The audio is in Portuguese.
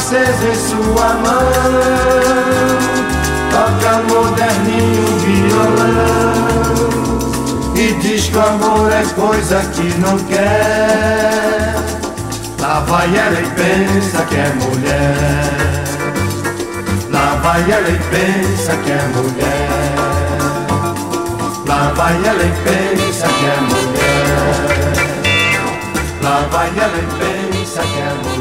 aceso em sua mão, toca moderninho violão e diz que o amor é coisa que não quer. Lá vai ela e pensa que é mulher. Lá vai ela e pensa que é mulher. Lá vai ela e pensa que é mulher. Lá vai ela e pensa que é mulher.